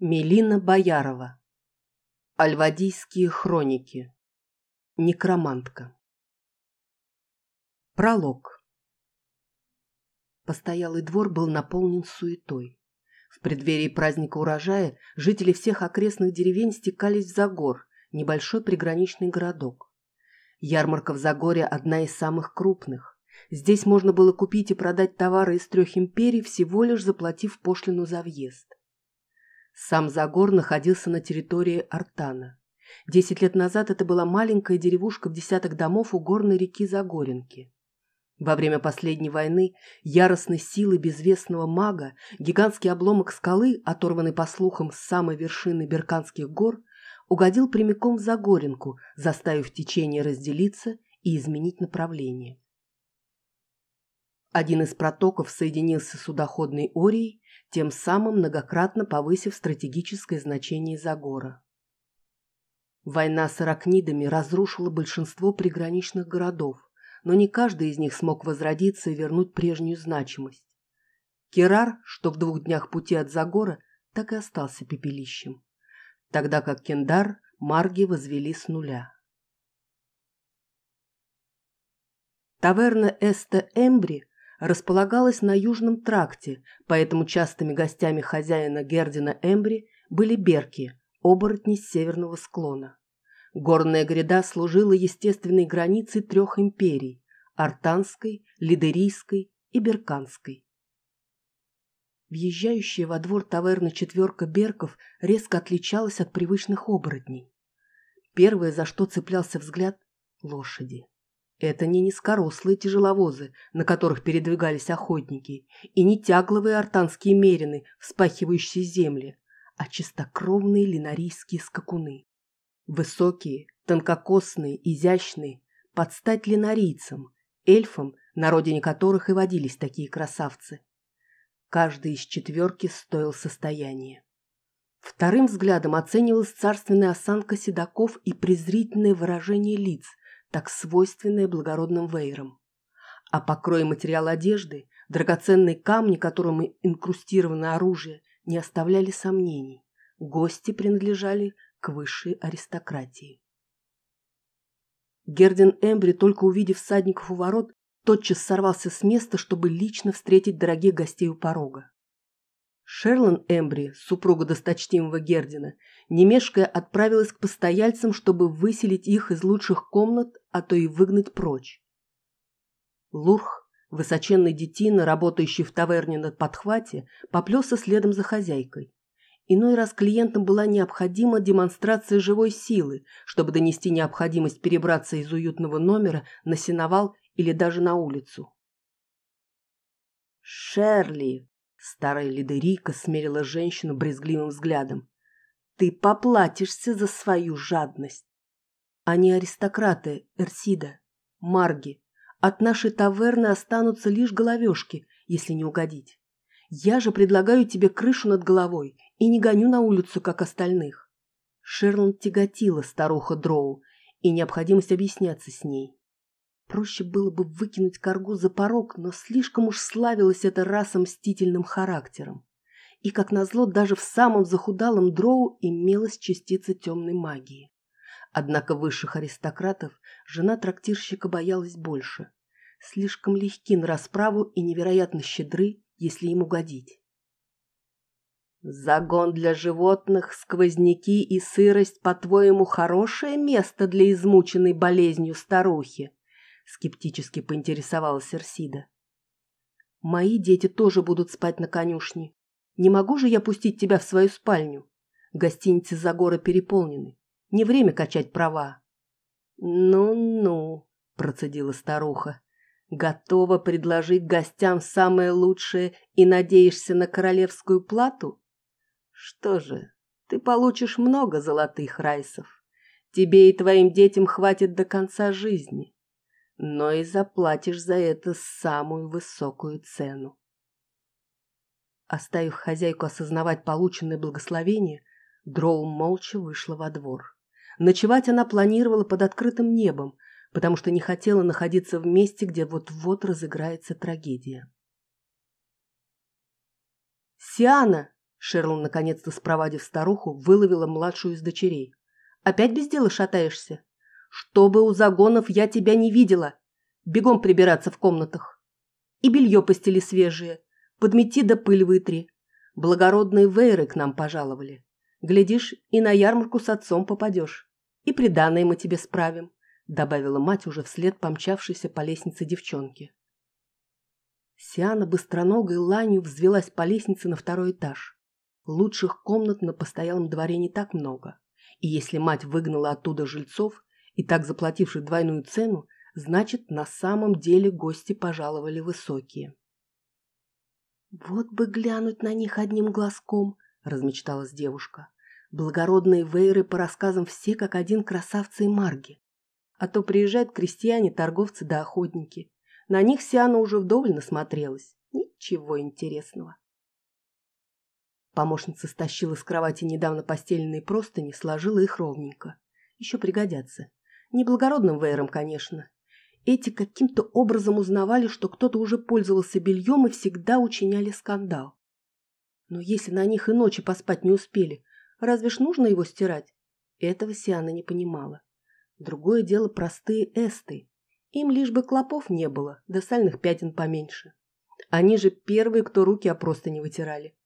Мелина Боярова. Альвадийские хроники. Некромантка. Пролог. Постоялый двор был наполнен суетой. В преддверии праздника урожая жители всех окрестных деревень стекались в Загор, небольшой приграничный городок. Ярмарка в Загоре одна из самых крупных. Здесь можно было купить и продать товары из трех империй, всего лишь заплатив пошлину за въезд. Сам Загор находился на территории Артана. Десять лет назад это была маленькая деревушка в десяток домов у горной реки Загоренки. Во время последней войны яростной силы безвестного мага гигантский обломок скалы, оторванный по слухам с самой вершины Берканских гор, угодил прямиком в Загоренку, заставив течение разделиться и изменить направление. Один из протоков соединился с судоходной Орией, тем самым многократно повысив стратегическое значение Загора. Война с аракнидами разрушила большинство приграничных городов, но не каждый из них смог возродиться и вернуть прежнюю значимость. Керар, что в двух днях пути от Загора, так и остался пепелищем, тогда как Кендар Марги возвели с нуля. Таверна Эста Эмбри располагалась на Южном тракте, поэтому частыми гостями хозяина Гердина Эмбри были берки, оборотни с северного склона. Горная гряда служила естественной границей трех империй – Артанской, Лидерийской и Берканской. Въезжающая во двор таверны четверка берков резко отличалась от привычных оборотней. Первое, за что цеплялся взгляд – лошади. Это не низкорослые тяжеловозы, на которых передвигались охотники, и не тягловые артанские мерины, вспахивающие земли, а чистокровные линарийские скакуны. Высокие, тонкокосные, изящные, под стать линарийцам, эльфам, на родине которых и водились такие красавцы. Каждый из четверки стоил состояние. Вторым взглядом оценивалась царственная осанка седаков и презрительное выражение лиц, так свойственное благородным вейрам. А покрой и материал одежды, драгоценные камни, которыми инкрустировано оружие, не оставляли сомнений. Гости принадлежали к высшей аристократии. Гердин Эмбри, только увидев всадников у ворот, тотчас сорвался с места, чтобы лично встретить дорогих гостей у порога. Шерлан Эмбри, супруга досточтимого Гердина, не отправилась к постояльцам, чтобы выселить их из лучших комнат, а то и выгнать прочь. Лурх, высоченный детина, работающий в таверне на подхвате, поплелся следом за хозяйкой. Иной раз клиентам была необходима демонстрация живой силы, чтобы донести необходимость перебраться из уютного номера на сеновал или даже на улицу. «Шерли!» Старая лидерика смерила женщину брезгливым взглядом. «Ты поплатишься за свою жадность!» Они аристократы, Эрсида, Марги. От нашей таверны останутся лишь головешки, если не угодить. Я же предлагаю тебе крышу над головой и не гоню на улицу, как остальных. Шерланд тяготила старуха Дроу и необходимость объясняться с ней. Проще было бы выкинуть коргу за порог, но слишком уж славилась эта раса мстительным характером. И, как назло, даже в самом захудалом дроу имелась частица темной магии. Однако высших аристократов жена трактирщика боялась больше. Слишком легки на расправу и невероятно щедры, если им угодить. Загон для животных, сквозняки и сырость, по-твоему, хорошее место для измученной болезнью старухи? скептически поинтересовалась Эрсида. Мои дети тоже будут спать на конюшне. Не могу же я пустить тебя в свою спальню? Гостиницы Загора переполнены. Не время качать права. Ну-ну, процедила старуха. Готова предложить гостям самое лучшее и надеешься на королевскую плату? Что же, ты получишь много золотых райсов. Тебе и твоим детям хватит до конца жизни но и заплатишь за это самую высокую цену. Оставив хозяйку осознавать полученное благословение, Дроу молча вышла во двор. Ночевать она планировала под открытым небом, потому что не хотела находиться в месте, где вот-вот разыграется трагедия. «Сиана!» Шерлон, наконец-то спровадив старуху, выловила младшую из дочерей. «Опять без дела шатаешься? Чтобы у загонов я тебя не видела! Бегом прибираться в комнатах! И белье постели свежее, подмети да пыль вытри. Благородные вейры к нам пожаловали. Глядишь, и на ярмарку с отцом попадешь. И приданное мы тебе справим», добавила мать уже вслед помчавшейся по лестнице девчонки. Сиана быстроногой ланью взвелась по лестнице на второй этаж. Лучших комнат на постоялом дворе не так много. И если мать выгнала оттуда жильцов, и так заплативших двойную цену, значит, на самом деле гости пожаловали высокие. «Вот бы глянуть на них одним глазком», — размечталась девушка. «Благородные вейры по рассказам все как один красавцы и марги. А то приезжают крестьяне, торговцы да охотники. На них Сиана уже вдоволь насмотрелась. Ничего интересного. Помощница стащила с кровати недавно постеленные простыни, сложила их ровненько. Еще пригодятся. Неблагородным веером, конечно. Эти каким-то образом узнавали, что кто-то уже пользовался бельем и всегда учиняли скандал. Но если на них и ночи поспать не успели, разве ж нужно его стирать? Этого Сиана не понимала. Другое дело простые эсты. Им лишь бы клопов не было, да сальных пятен поменьше. Они же первые, кто руки о простыни вытирали.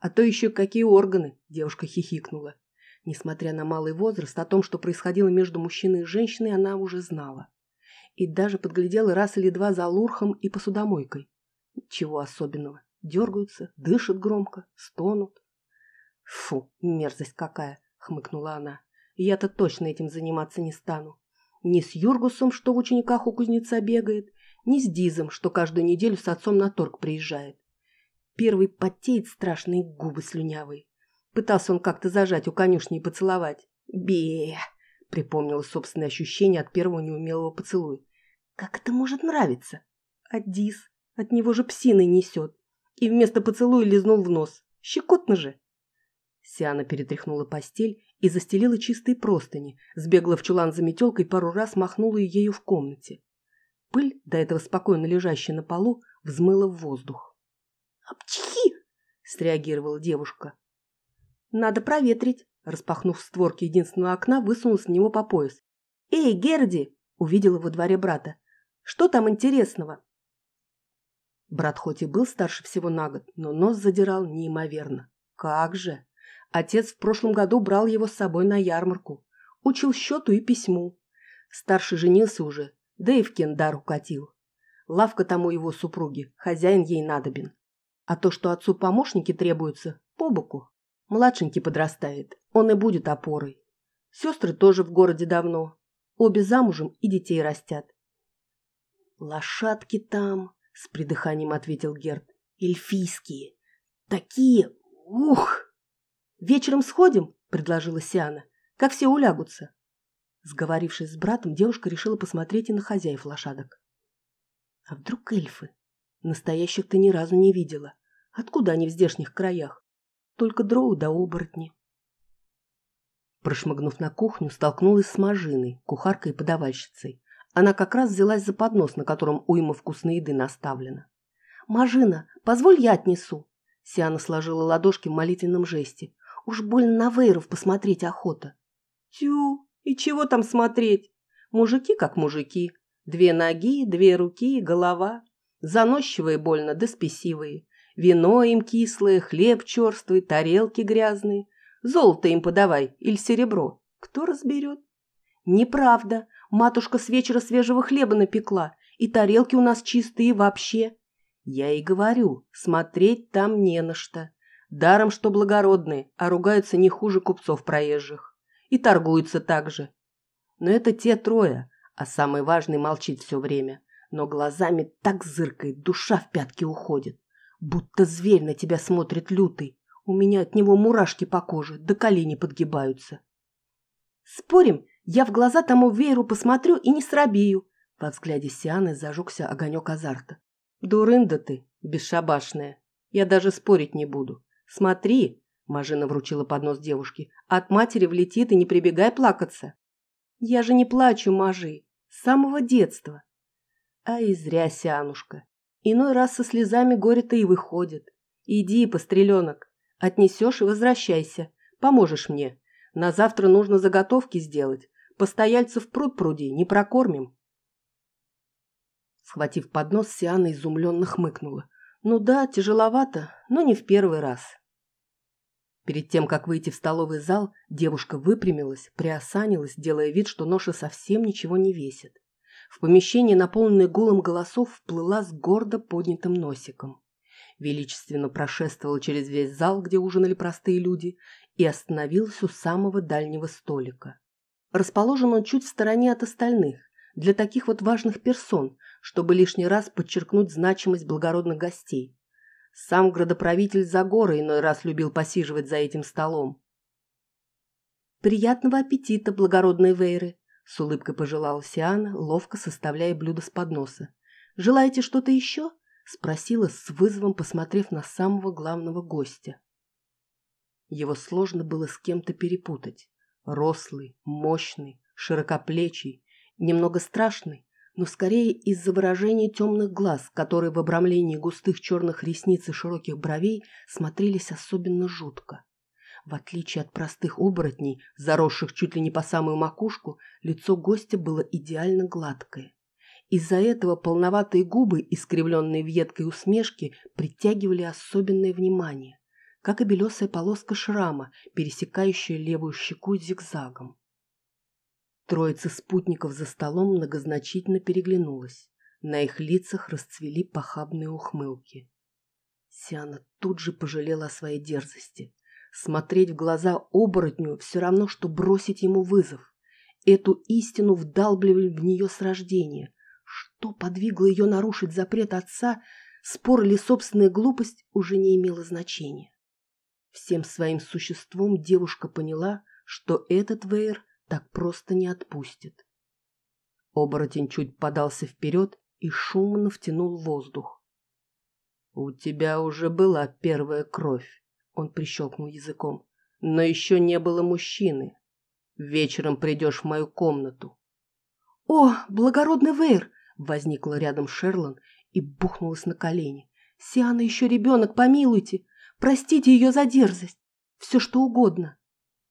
А то еще какие органы, девушка хихикнула. Несмотря на малый возраст, о том, что происходило между мужчиной и женщиной, она уже знала. И даже подглядела раз или два за лурхом и посудомойкой. Ничего особенного. Дергаются, дышат громко, стонут. «Фу, мерзость какая!» — хмыкнула она. «Я-то точно этим заниматься не стану. Ни с Юргусом, что в учениках у кузнеца бегает, ни с Дизом, что каждую неделю с отцом на торг приезжает. Первый потеет страшные губы слюнявые. Пытался он как-то зажать у конюшни и поцеловать. бе припомнила собственные ощущения от первого неумелого поцелуя. Как это может нравиться? А Дис? От него же псиной несет. И вместо поцелуя лизнул в нос. Щекотно же. Сиана перетряхнула постель и застелила чистые простыни, сбегла в чулан за метелкой пару раз махнула ею в комнате. Пыль, до этого спокойно лежащая на полу, взмыла в воздух. «Апчхи!» – среагировала девушка. «Надо проветрить!» – распахнув створки единственного окна, высунулась в него по пояс. «Эй, Герди!» – увидела во дворе брата. «Что там интересного?» Брат хоть и был старше всего на год, но нос задирал неимоверно. Как же! Отец в прошлом году брал его с собой на ярмарку. Учил счету и письму. Старший женился уже, да и в кендар укатил. Лавка тому его супруги, хозяин ей надобен. А то, что отцу помощники требуются, по боку. Младшенький подрастает, он и будет опорой. Сестры тоже в городе давно. Обе замужем и детей растят. «Лошадки там», — с придыханием ответил Герд. «Эльфийские. Такие... Ух!» «Вечером сходим?» — предложила Сиана. «Как все улягутся?» Сговорившись с братом, девушка решила посмотреть и на хозяев лошадок. «А вдруг эльфы? Настоящих ты ни разу не видела. Откуда они в здешних краях? Только дроу да оборотни. Прошмыгнув на кухню, столкнулась с Мажиной, кухаркой и подавальщицей. Она как раз взялась за поднос, на котором уйма вкусной еды наставлена. «Мажина, позволь я отнесу!» Сиана сложила ладошки в молитвенном жесте. «Уж больно на вейров посмотреть охота!» «Тю! И чего там смотреть? Мужики как мужики. Две ноги, две руки, голова. Заносчивые больно, да спесивые. Вино им кислое, хлеб черствый, тарелки грязные. Золото им подавай или серебро. Кто разберет? Неправда. Матушка с вечера свежего хлеба напекла, и тарелки у нас чистые вообще. Я и говорю, смотреть там не на что. Даром, что благородные, а ругаются не хуже купцов проезжих. И торгуются так же. Но это те трое, а самый важный молчит все время но глазами так зыркает, душа в пятки уходит. Будто зверь на тебя смотрит лютый. У меня от него мурашки по коже, до колени подгибаются. Спорим, я в глаза тому вееру посмотрю и не срабею. Во взгляде Сианы зажегся огонек азарта. Дурында ты, бесшабашная. Я даже спорить не буду. Смотри, Мажина вручила поднос девушке, от матери влетит и не прибегай плакаться. Я же не плачу, Мажи, с самого детства. А и зря, Сянушка. Иной раз со слезами горе-то и выходит. Иди, постреленок. Отнесешь и возвращайся. Поможешь мне. На завтра нужно заготовки сделать. Постояльцев пруд пруди, не прокормим. Схватив поднос, Сиана изумленно хмыкнула. Ну да, тяжеловато, но не в первый раз. Перед тем, как выйти в столовый зал, девушка выпрямилась, приосанилась, делая вид, что ноша совсем ничего не весит. В помещении, наполненное гулом голосов, вплыла с гордо поднятым носиком. Величественно прошествовала через весь зал, где ужинали простые люди, и остановилась у самого дальнего столика. Расположен он чуть в стороне от остальных, для таких вот важных персон, чтобы лишний раз подчеркнуть значимость благородных гостей. Сам градоправитель Загора иной раз любил посиживать за этим столом. «Приятного аппетита, благородные вейры!» — с улыбкой пожелала Сиана, ловко составляя блюдо с подноса. «Желаете что-то еще?» — спросила с вызовом, посмотрев на самого главного гостя. Его сложно было с кем-то перепутать. Рослый, мощный, широкоплечий, немного страшный, но скорее из-за выражения темных глаз, которые в обрамлении густых черных ресниц и широких бровей смотрелись особенно жутко. В отличие от простых оборотней, заросших чуть ли не по самую макушку, лицо гостя было идеально гладкое. Из-за этого полноватые губы, искривленные в едкой усмешке, притягивали особенное внимание, как и белесая полоска шрама, пересекающая левую щеку зигзагом. Троица спутников за столом многозначительно переглянулась. На их лицах расцвели похабные ухмылки. Сиана тут же пожалела о своей дерзости. Смотреть в глаза оборотню все равно, что бросить ему вызов. Эту истину вдалбливали в нее с рождения. Что подвигло ее нарушить запрет отца, спор или собственная глупость, уже не имело значения. Всем своим существом девушка поняла, что этот Вейер так просто не отпустит. Оборотень чуть подался вперед и шумно втянул воздух. «У тебя уже была первая кровь», — он прищелкнул языком, — «но еще не было мужчины. Вечером придешь в мою комнату». «О, благородный Вейр!» — возникла рядом Шерлан и бухнулась на колени. «Сиана еще ребенок, помилуйте! Простите ее за дерзость! Все что угодно!»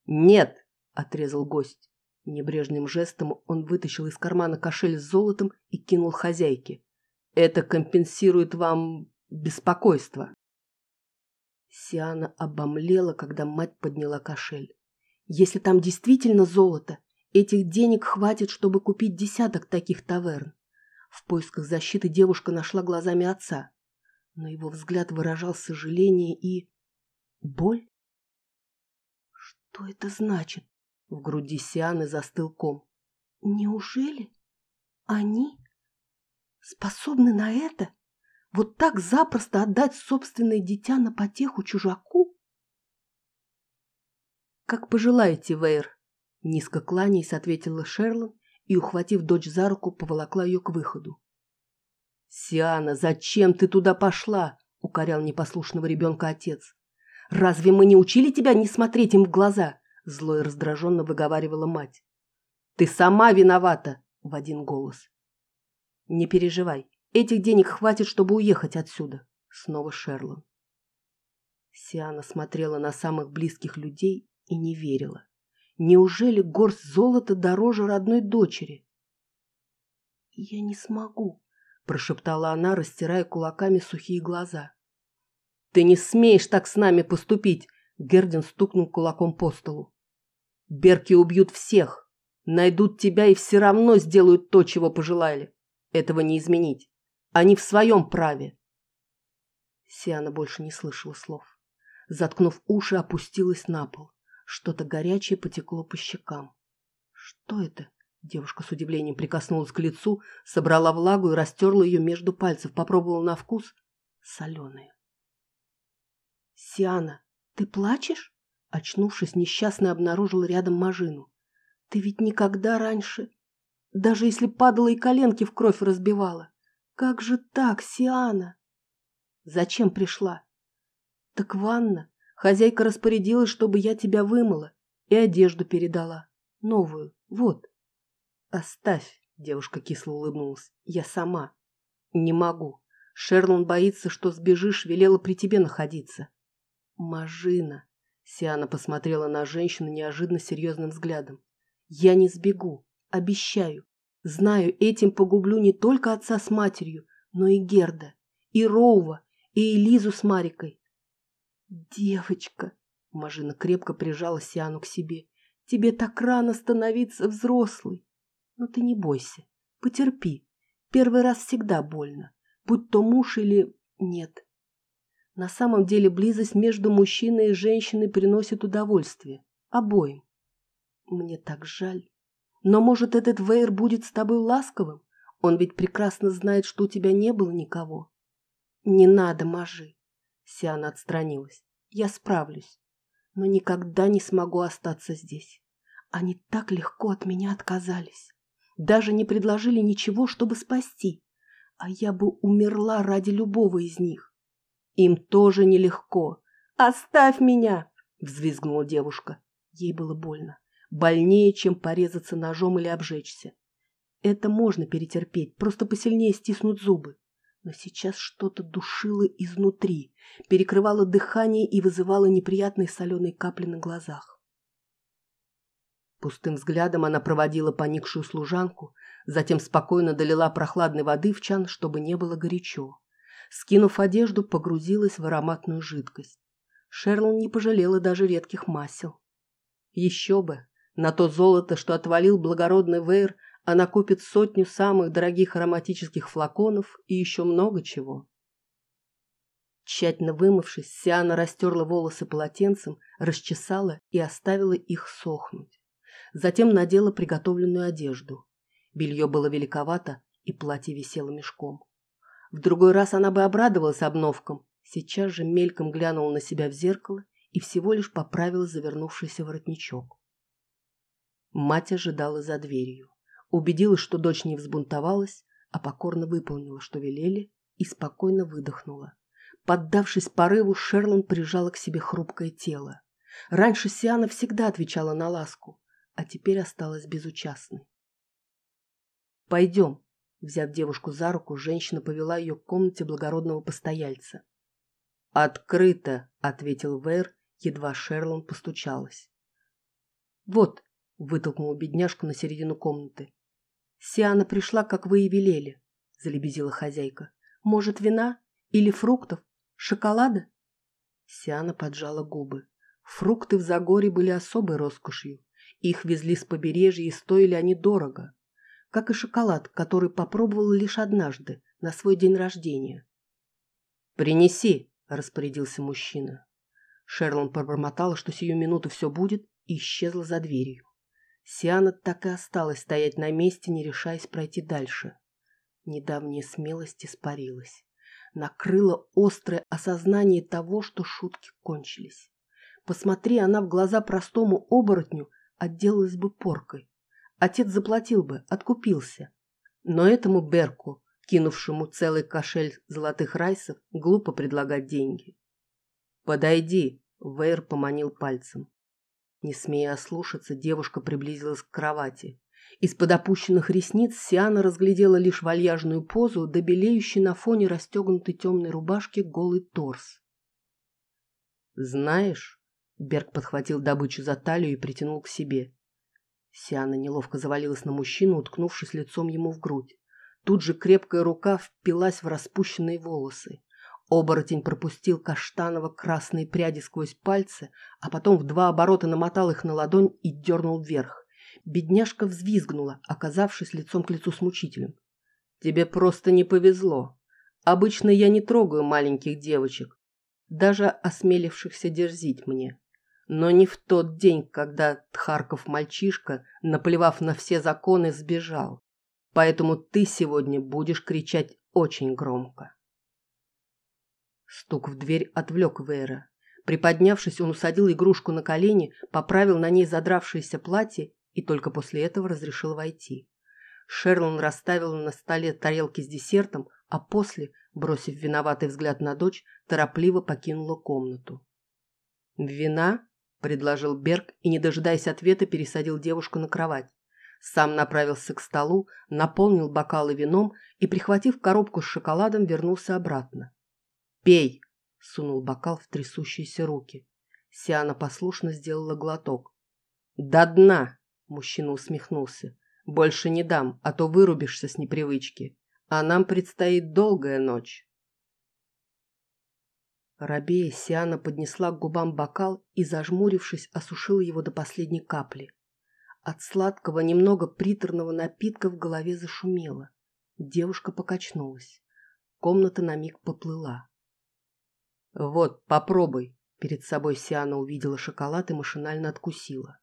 «Нет!» — отрезал гость. Небрежным жестом он вытащил из кармана кошель с золотом и кинул хозяйке. «Это компенсирует вам беспокойство». Сиана обомлела, когда мать подняла кошель. «Если там действительно золото, этих денег хватит, чтобы купить десяток таких таверн». В поисках защиты девушка нашла глазами отца, но его взгляд выражал сожаление и... боль. Что это значит? В груди Сианы застыл ком. Неужели они способны на это? Вот так запросто отдать собственное дитя на потеху чужаку? Как пожелаете, Вейр, низко кланяясь, ответила Шерлан и, ухватив дочь за руку, поволокла ее к выходу. «Сиана, зачем ты туда пошла?» — укорял непослушного ребенка отец. «Разве мы не учили тебя не смотреть им в глаза? Зло и раздраженно выговаривала мать. «Ты сама виновата!» в один голос. «Не переживай, этих денег хватит, чтобы уехать отсюда!» Снова Шерлон. Сиана смотрела на самых близких людей и не верила. Неужели горсть золота дороже родной дочери? «Я не смогу», — прошептала она, растирая кулаками сухие глаза. «Ты не смеешь так с нами поступить!» Гердин стукнул кулаком по столу. Берки убьют всех, найдут тебя и все равно сделают то, чего пожелали. Этого не изменить. Они в своем праве. Сиана больше не слышала слов. Заткнув уши, опустилась на пол. Что-то горячее потекло по щекам. Что это? Девушка с удивлением прикоснулась к лицу, собрала влагу и растерла ее между пальцев, попробовала на вкус. Соленая. «Сиана, ты плачешь?» Очнувшись, несчастная обнаружила рядом Мажину. «Ты ведь никогда раньше, даже если падала и коленки в кровь разбивала. Как же так, Сиана?» «Зачем пришла?» «Так ванна. Хозяйка распорядилась, чтобы я тебя вымыла и одежду передала. Новую. Вот». «Оставь», — девушка кисло улыбнулась. «Я сама». «Не могу. Шерлон боится, что сбежишь, велела при тебе находиться». Мажина. Сиана посмотрела на женщину неожиданно серьезным взглядом. Я не сбегу. Обещаю. Знаю, этим погублю не только отца с матерью, но и Герда, и Роува, и Элизу с Марикой. Девочка, Мажина крепко прижала Сиану к себе. Тебе так рано становиться взрослой. Но ты не бойся, потерпи. Первый раз всегда больно, будь то муж или нет. На самом деле близость между мужчиной и женщиной приносит удовольствие. Обоим. Мне так жаль. Но, может, этот Вейер будет с тобой ласковым? Он ведь прекрасно знает, что у тебя не было никого. Не надо, Мажи. Сиана отстранилась. Я справлюсь. Но никогда не смогу остаться здесь. Они так легко от меня отказались. Даже не предложили ничего, чтобы спасти. А я бы умерла ради любого из них. Им тоже нелегко. «Оставь меня!» — взвизгнула девушка. Ей было больно. Больнее, чем порезаться ножом или обжечься. Это можно перетерпеть, просто посильнее стиснуть зубы. Но сейчас что-то душило изнутри, перекрывало дыхание и вызывало неприятные соленые капли на глазах. Пустым взглядом она проводила поникшую служанку, затем спокойно долила прохладной воды в чан, чтобы не было горячо. Скинув одежду, погрузилась в ароматную жидкость. Шерлон не пожалела даже редких масел. Еще бы! На то золото, что отвалил благородный Вейр, она купит сотню самых дорогих ароматических флаконов и еще много чего. Тщательно вымывшись, Сиана растерла волосы полотенцем, расчесала и оставила их сохнуть. Затем надела приготовленную одежду. Белье было великовато, и платье висело мешком. В другой раз она бы обрадовалась обновкам, сейчас же мельком глянула на себя в зеркало и всего лишь поправила завернувшийся воротничок. Мать ожидала за дверью. Убедилась, что дочь не взбунтовалась, а покорно выполнила, что велели, и спокойно выдохнула. Поддавшись порыву, Шерлон прижала к себе хрупкое тело. Раньше Сиана всегда отвечала на ласку, а теперь осталась безучастной. «Пойдем», Взяв девушку за руку, женщина повела ее к комнате благородного постояльца. «Открыто!» — ответил Вэр, едва Шерлон постучалась. «Вот!» — вытолкнула бедняжку на середину комнаты. «Сиана пришла, как вы и велели», — залебезила хозяйка. «Может, вина? Или фруктов? Шоколада?» Сиана поджала губы. Фрукты в Загоре были особой роскошью. Их везли с побережья и стоили они дорого как и шоколад, который попробовал лишь однажды, на свой день рождения. «Принеси!» – распорядился мужчина. Шерлон пробормотала, что сию минуту все будет, и исчезла за дверью. Сиана так и осталась стоять на месте, не решаясь пройти дальше. Недавняя смелость испарилась. Накрыло острое осознание того, что шутки кончились. Посмотри она в глаза простому оборотню, отделалась бы поркой. Отец заплатил бы, откупился. Но этому Берку, кинувшему целый кошель золотых райсов, глупо предлагать деньги. «Подойди», — Вейр поманил пальцем. Не смея ослушаться, девушка приблизилась к кровати. Из-под опущенных ресниц Сиана разглядела лишь вальяжную позу, да белеющий на фоне расстегнутой темной рубашки голый торс. «Знаешь...» — Берг подхватил добычу за талию и притянул к себе. Сиана неловко завалилась на мужчину, уткнувшись лицом ему в грудь. Тут же крепкая рука впилась в распущенные волосы. Оборотень пропустил каштаново-красные пряди сквозь пальцы, а потом в два оборота намотал их на ладонь и дернул вверх. Бедняжка взвизгнула, оказавшись лицом к лицу с мучителем. «Тебе просто не повезло. Обычно я не трогаю маленьких девочек, даже осмелившихся дерзить мне но не в тот день, когда Тхарков мальчишка, наплевав на все законы, сбежал. Поэтому ты сегодня будешь кричать очень громко. Стук в дверь отвлек Вейра. Приподнявшись, он усадил игрушку на колени, поправил на ней задравшееся платье и только после этого разрешил войти. Шерлон расставил на столе тарелки с десертом, а после, бросив виноватый взгляд на дочь, торопливо покинула комнату. «Вина?» – предложил Берг и, не дожидаясь ответа, пересадил девушку на кровать. Сам направился к столу, наполнил бокалы вином и, прихватив коробку с шоколадом, вернулся обратно. «Пей!» Сунул бокал в трясущиеся руки. Сиана послушно сделала глоток. «До дна!» – мужчина усмехнулся. «Больше не дам, а то вырубишься с непривычки. А нам предстоит долгая ночь». Рабея Сиана поднесла к губам бокал и, зажмурившись, осушила его до последней капли. От сладкого, немного приторного напитка в голове зашумело. Девушка покачнулась. Комната на миг поплыла. «Вот, попробуй!» Перед собой Сиана увидела шоколад и машинально откусила.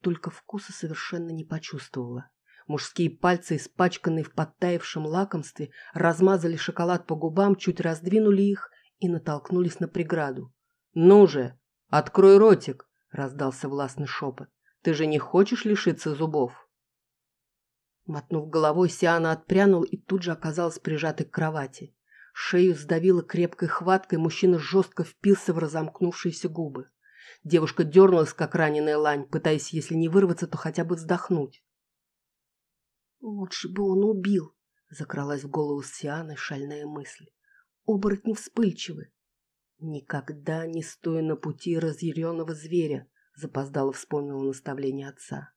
Только вкуса совершенно не почувствовала. Мужские пальцы, испачканные в подтаявшем лакомстве, размазали шоколад по губам, чуть раздвинули их и натолкнулись на преграду. «Ну же, открой ротик!» — раздался властный шепот. «Ты же не хочешь лишиться зубов?» Мотнув головой, Сиана отпрянул и тут же оказалась прижатой к кровати. Шею сдавило крепкой хваткой, мужчина жестко впился в разомкнувшиеся губы. Девушка дернулась, как раненая лань, пытаясь, если не вырваться, то хотя бы вздохнуть. «Лучше бы он убил», — закралась в голову Сианы шальная мысль. «Оборотни вспыльчивы». «Никогда не стоя на пути разъяренного зверя», — запоздало вспомнила наставление отца.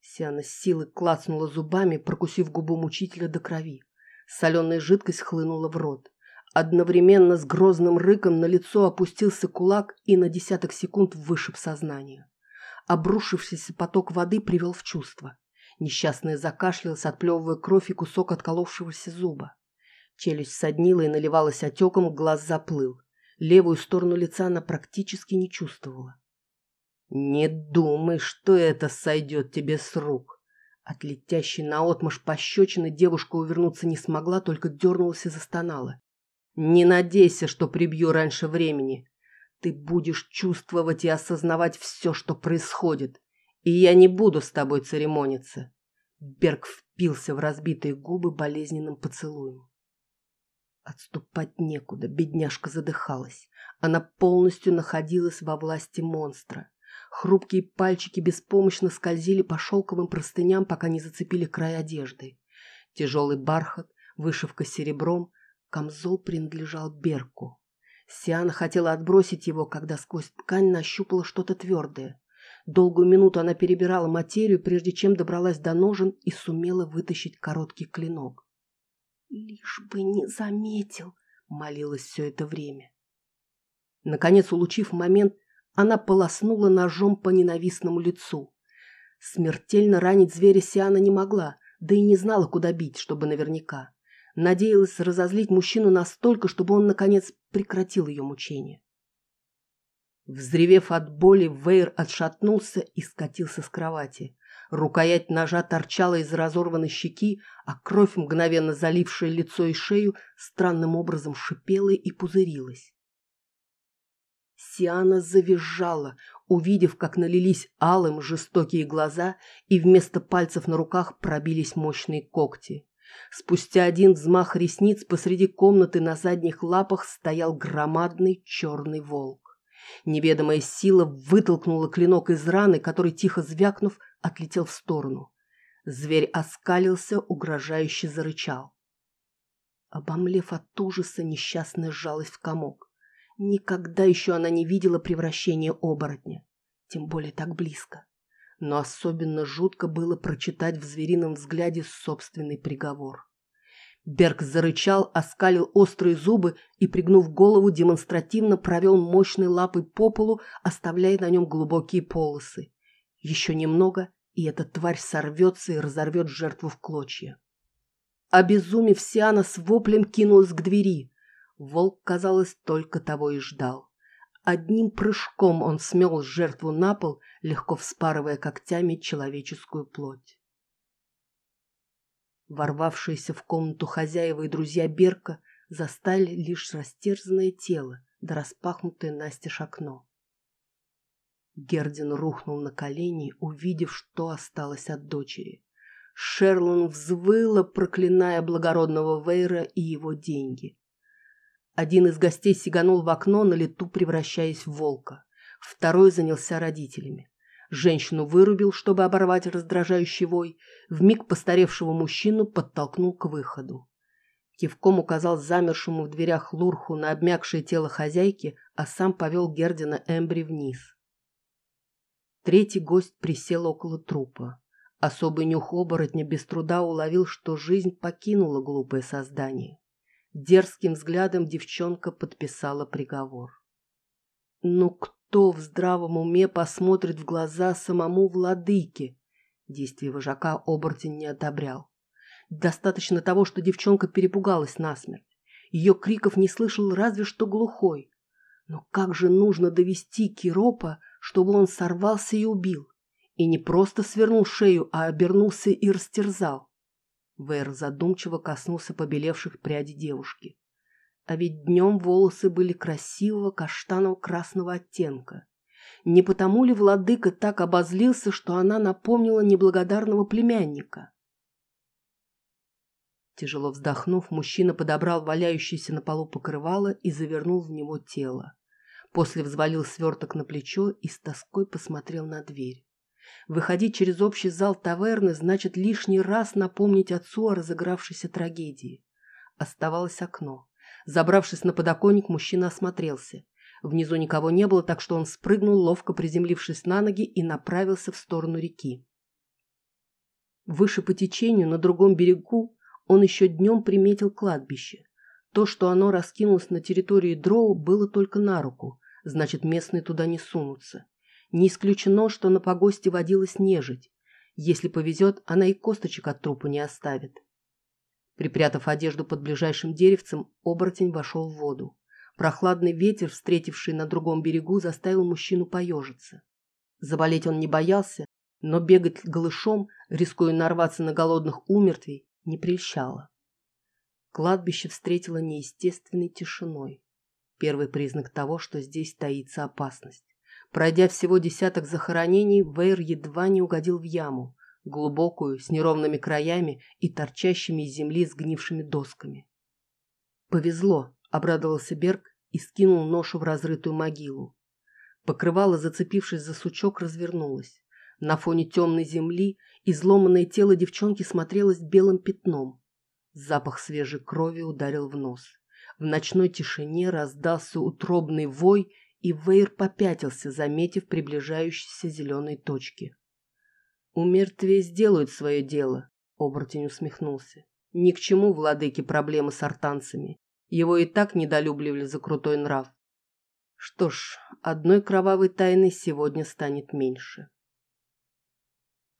Сиана с силой клацнула зубами, прокусив губу мучителя до крови. Соленая жидкость хлынула в рот. Одновременно с грозным рыком на лицо опустился кулак и на десяток секунд вышиб сознание. Обрушившийся поток воды привел в чувство. Несчастная закашлялась, отплевывая кровь и кусок отколовшегося зуба. Челюсть соднила и наливалась отеком, глаз заплыл. Левую сторону лица она практически не чувствовала. «Не думай, что это сойдет тебе с рук!» От летящей наотмашь пощечины девушка увернуться не смогла, только дернулась и застонала. «Не надейся, что прибью раньше времени. Ты будешь чувствовать и осознавать все, что происходит, и я не буду с тобой церемониться». Берг впился в разбитые губы болезненным поцелуем. Отступать некуда, бедняжка задыхалась. Она полностью находилась во власти монстра. Хрупкие пальчики беспомощно скользили по шелковым простыням, пока не зацепили край одежды. Тяжелый бархат, вышивка серебром, камзол принадлежал Берку. Сиана хотела отбросить его, когда сквозь ткань нащупала что-то твердое. Долгую минуту она перебирала материю, прежде чем добралась до ножен и сумела вытащить короткий клинок. «Лишь бы не заметил», — молилась все это время. Наконец, улучив момент, она полоснула ножом по ненавистному лицу. Смертельно ранить зверя Сиана не могла, да и не знала, куда бить, чтобы наверняка. Надеялась разозлить мужчину настолько, чтобы он, наконец, прекратил ее мучение. Взревев от боли, Вейр отшатнулся и скатился с кровати. Рукоять ножа торчала из разорванной щеки, а кровь, мгновенно залившая лицо и шею, странным образом шипела и пузырилась. Сиана завизжала, увидев, как налились алым жестокие глаза, и вместо пальцев на руках пробились мощные когти. Спустя один взмах ресниц посреди комнаты на задних лапах стоял громадный черный волк. Неведомая сила вытолкнула клинок из раны, который, тихо звякнув, отлетел в сторону. Зверь оскалился, угрожающе зарычал. Обомлев от ужаса, несчастная сжалась в комок. Никогда еще она не видела превращения оборотня, тем более так близко. Но особенно жутко было прочитать в зверином взгляде собственный приговор. Берг зарычал, оскалил острые зубы и, пригнув голову, демонстративно провел мощной лапой по полу, оставляя на нем глубокие полосы. Еще немного, и эта тварь сорвется и разорвет жертву в клочья. Обезумев, Сиана с воплем кинулась к двери. Волк, казалось, только того и ждал. Одним прыжком он смел жертву на пол, легко вспарывая когтями человеческую плоть. Ворвавшиеся в комнату хозяева и друзья Берка застали лишь растерзанное тело да распахнутое настежь окно. Гердин рухнул на колени, увидев, что осталось от дочери. Шерлон взвыла, проклиная благородного Вейра и его деньги. Один из гостей сиганул в окно, на лету превращаясь в волка. Второй занялся родителями. Женщину вырубил, чтобы оборвать раздражающий вой. Вмиг постаревшего мужчину подтолкнул к выходу. Кивком указал замершему в дверях Лурху на обмякшее тело хозяйки, а сам повел Гердина Эмбри вниз. Третий гость присел около трупа. Особый нюх оборотня без труда уловил, что жизнь покинула глупое создание. Дерзким взглядом девчонка подписала приговор. Ну кто в здравом уме посмотрит в глаза самому владыке? Действия вожака оборотень не одобрял. Достаточно того, что девчонка перепугалась насмерть. Ее криков не слышал разве что глухой. Но как же нужно довести Киропа, чтобы он сорвался и убил? И не просто свернул шею, а обернулся и растерзал. Вэр задумчиво коснулся побелевших прядей девушки. А ведь днем волосы были красивого каштаново-красного оттенка. Не потому ли владыка так обозлился, что она напомнила неблагодарного племянника? Тяжело вздохнув, мужчина подобрал валяющееся на полу покрывало и завернул в него тело. После взвалил сверток на плечо и с тоской посмотрел на дверь. Выходить через общий зал таверны значит лишний раз напомнить отцу о разыгравшейся трагедии. Оставалось окно. Забравшись на подоконник, мужчина осмотрелся. Внизу никого не было, так что он спрыгнул, ловко приземлившись на ноги, и направился в сторону реки. Выше по течению, на другом берегу, он еще днем приметил кладбище. То, что оно раскинулось на территории Дроу, было только на руку, значит, местные туда не сунутся. Не исключено, что на погосте водилась нежить. Если повезет, она и косточек от трупа не оставит. Припрятав одежду под ближайшим деревцем, оборотень вошел в воду. Прохладный ветер, встретивший на другом берегу, заставил мужчину поежиться. Заболеть он не боялся, но бегать голышом, рискуя нарваться на голодных умертвей, не прельщало. Кладбище встретило неестественной тишиной. Первый признак того, что здесь таится опасность. Пройдя всего десяток захоронений, Вейр едва не угодил в яму, глубокую, с неровными краями и торчащими из земли сгнившими досками. «Повезло», — обрадовался Берг и скинул ношу в разрытую могилу. Покрывало, зацепившись за сучок, развернулось. На фоне темной земли изломанное тело девчонки смотрелось белым пятном. Запах свежей крови ударил в нос. В ночной тишине раздался утробный вой, и Вейр попятился, заметив приближающиеся зеленые точки. «У мертвей сделают свое дело», — оборотень усмехнулся. «Ни к чему владыке проблемы с артанцами. Его и так недолюбливали за крутой нрав. Что ж, одной кровавой тайны сегодня станет меньше».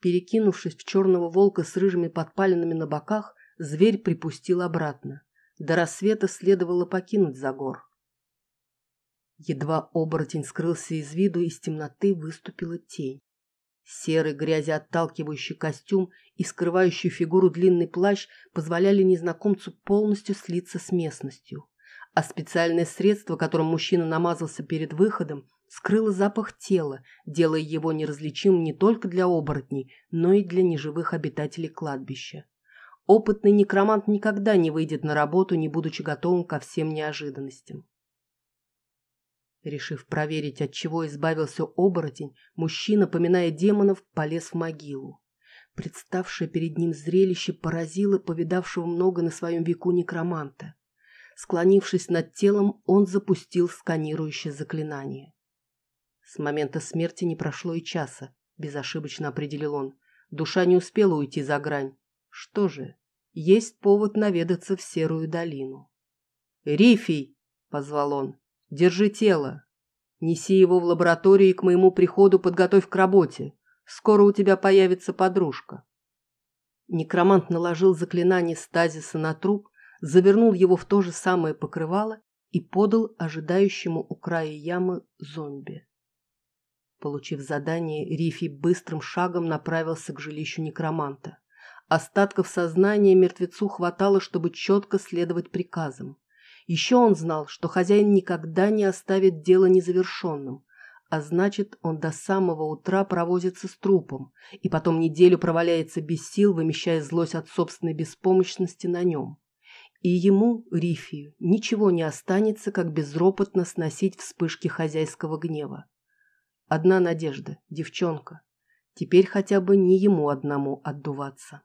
Перекинувшись в черного волка с рыжими подпалинами на боках, зверь припустил обратно. До рассвета следовало покинуть Загор. Едва оборотень скрылся из виду, из темноты выступила тень. Серый грязи отталкивающий костюм и скрывающий фигуру длинный плащ позволяли незнакомцу полностью слиться с местностью. А специальное средство, которым мужчина намазался перед выходом, скрыло запах тела, делая его неразличимым не только для оборотней, но и для неживых обитателей кладбища. Опытный некромант никогда не выйдет на работу, не будучи готовым ко всем неожиданностям. Решив проверить, от чего избавился оборотень, мужчина, поминая демонов, полез в могилу. Представшее перед ним зрелище поразило повидавшего много на своем веку некроманта. Склонившись над телом, он запустил сканирующее заклинание. С момента смерти не прошло и часа, безошибочно определил он. Душа не успела уйти за грань. Что же, есть повод наведаться в Серую долину. «Рифий!» — позвал он. Держи тело. Неси его в лабораторию и к моему приходу подготовь к работе. Скоро у тебя появится подружка. Некромант наложил заклинание стазиса на труп, завернул его в то же самое покрывало и подал ожидающему у края ямы зомби. Получив задание, Рифи быстрым шагом направился к жилищу некроманта. Остатков сознания мертвецу хватало, чтобы четко следовать приказам. Еще он знал, что хозяин никогда не оставит дело незавершенным, а значит, он до самого утра провозится с трупом и потом неделю проваляется без сил, вымещая злость от собственной беспомощности на нем. И ему, Рифию, ничего не останется, как безропотно сносить вспышки хозяйского гнева. Одна надежда – девчонка. Теперь хотя бы не ему одному отдуваться.